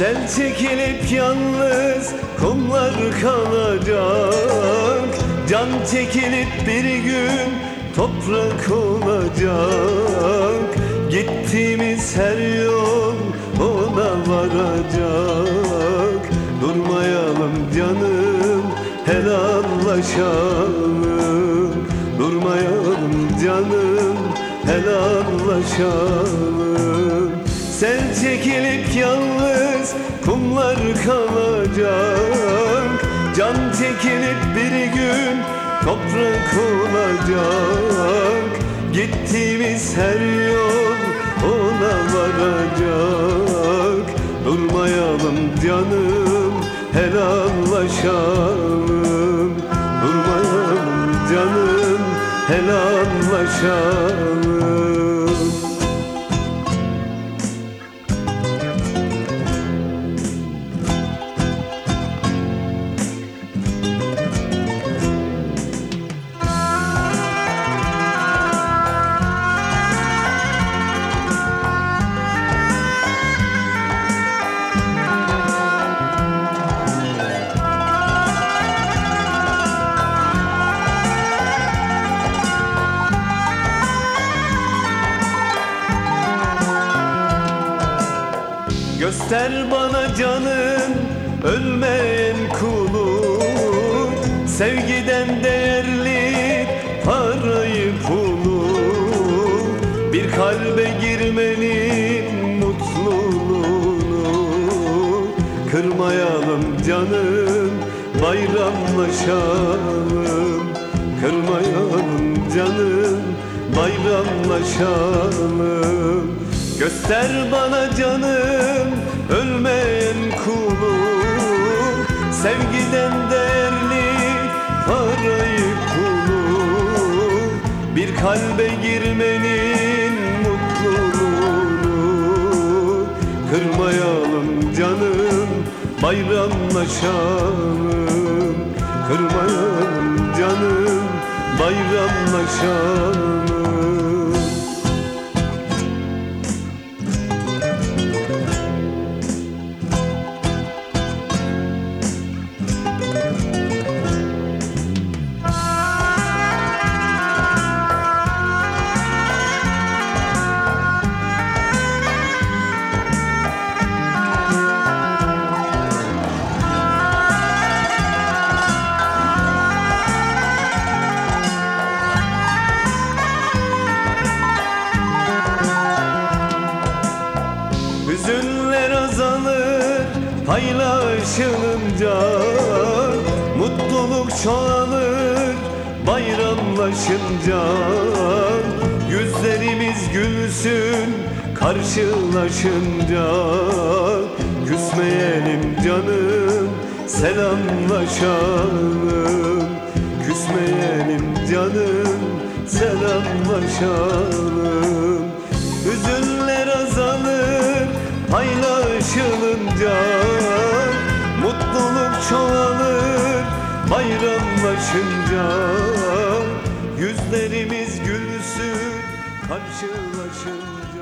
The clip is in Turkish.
Sel çekilip yalnız kumlar kalacak. Can çekilip bir gün toprak olacak. Gittiğimiz her yol ona varacak. Durmayalım canım helallaşalım. Durmayalım canım helallaşalım Sel çekilip yalnız kumlar kalacak. Can çekilip bir gün toprak olacak. Gittiğimiz her yol ona varacak. Durmayalım canım helallaşalım. Durmayalım canım helallaşalım Göster bana canım ölmeyen kulun Sevgiden değerli parayı pulu. Bir kalbe girmenin mutluluğunu Kırmayalım canım bayramlaşalım. Kırmayalım canım bayramlaşalım Göster bana canım ölmeyen kulu. Sevgiden değerli parayı pulu. Bir kalbe girmenin mutluluğunu. Kırmayalım canım bayramlaşalım. Kırmayalım canım bayramlaşalım paylaşılınca Mutluluk çoğalır bayramlaşınca. Yüzlerimiz gülsün karşılaşınca. Küsmeyelim canım selamlaşalım. Küsmeyelim canım selamlaşalım. Hüzünler paylaşılınca Mutluluk çoğalır bayramlaşınca. Yüzlerimiz gülsün karşılaşınca